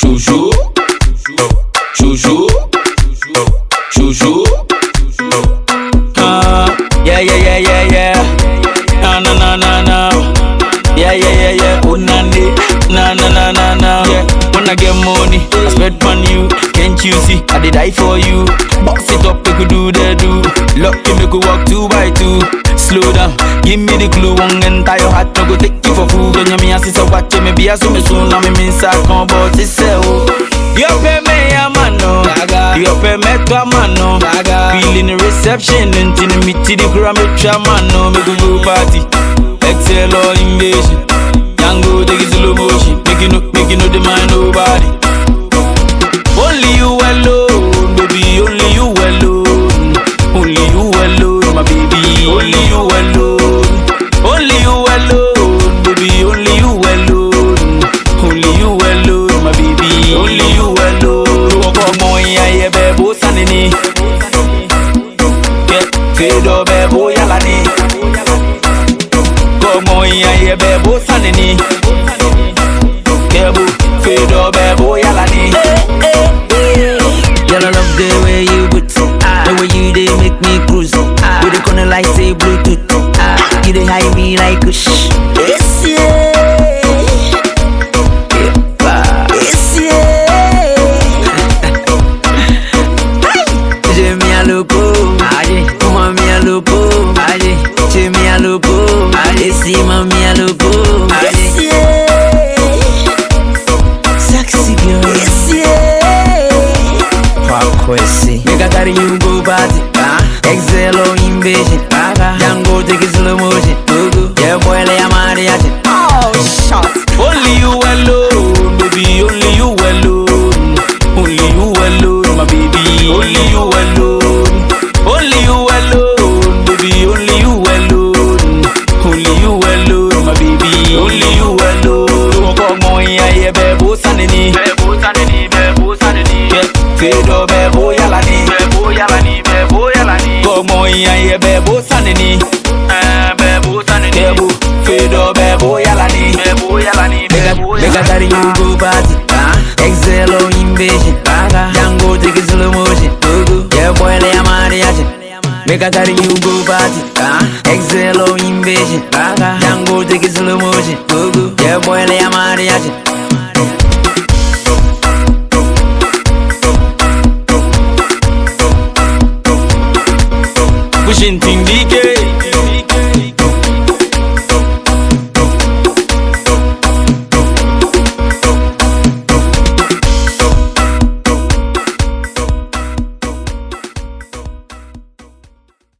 Chuchu, chuchu, chuchu, ah, yeah, yeah, yeah, yeah, yeah, na na na na na, yeah, yeah, yeah, yeah, unani, na na na na na, yeah, when I get money, I spend money you see, I did die for you. Box it up, make we do the do. Lock you, make we walk two by two. Slow down, give me the glue one entire tie your no go take you for food. When you me assist, I watch you, maybe I saw me soon. I'm in inside, come about this cell. Yo pe me a mano, oh. yo pe me to a mano. Oh. Feeling reception, and in the meet the grammetra mano. Oh. Make we go party, excel or invasion. Yango take it slow motion, make you know, make you know the man. Fedo bebo yalani. On, yeah, bebo sanini. Kebu, fedo bebo yalani. Girl, I love the way you put The way you they make me cruise With the corner like say Bluetooth ah, You they hide me like a shh Frequency Make I carry you go party or invasion Django take it slow motion Yeah boy lay a mariachi Oh shot Only you alone, baby. Only you alone. Only you alone, my baby. Only you alone. Only you alone, baby. Only you alone. Only you alone, my baby. Only you alone. Yeah, bebo sanini. Bebo sanini, bebo sanini pedo bebo yalani bebo yalani bebo yalani gomo iye bebo sanini eh bebo sanini bebo pedo bebo yalani bebo yalani bebo yalani mega dari you go party exhalo invasion yango take slow motion yeah boy le amariachi mega dari you go party exhalo invasion yango take slow motion yeah boy le amariachi Chin ting dike